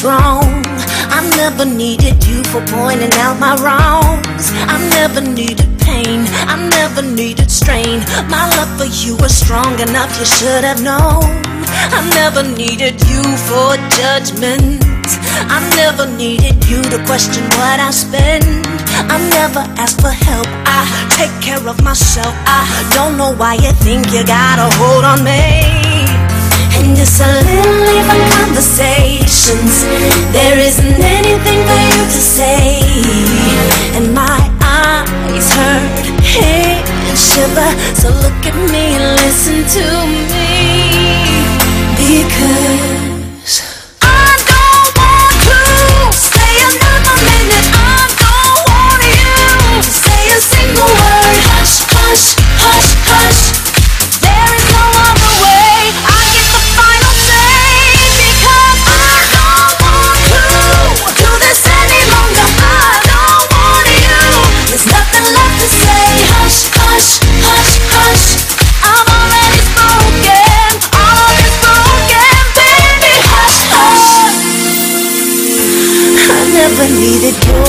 strong. I never needed you for pointing out my wrongs. I never needed pain. I never needed strain. My love for you was strong enough, you should have known. I never needed you for judgment. I never needed you to question what I spend. I never ask for help. I take care of myself. I don't know why you think you got a hold on me. And just a little even conversations. There isn't anything for you to say. And my eyes hurt, head shiver. So look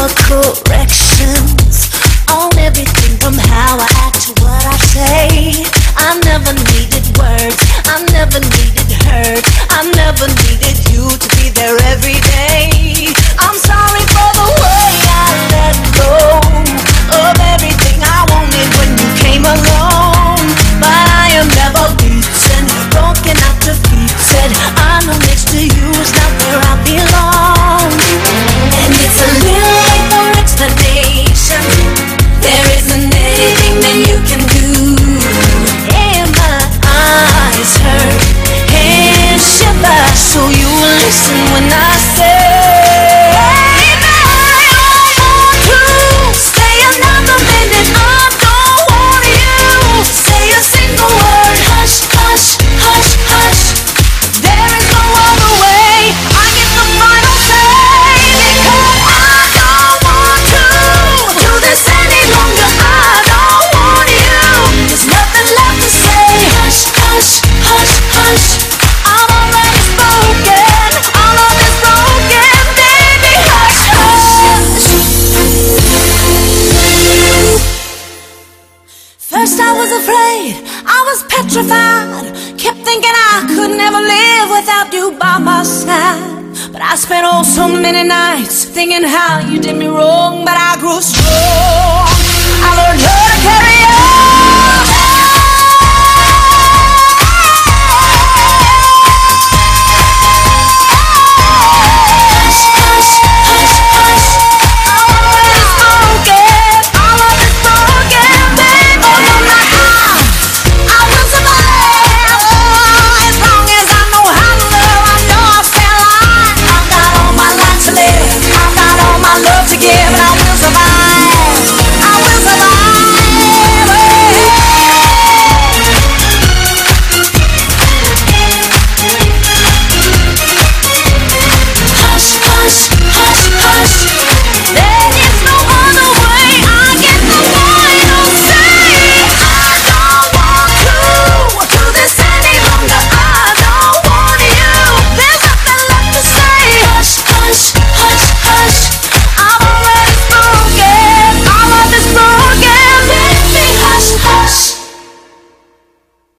needed your First I was afraid, I was petrified. Kept thinking I could never live without you by my side. But I spent oh so many nights thinking how you did me wrong. But I grew strong. I learned how to carry on.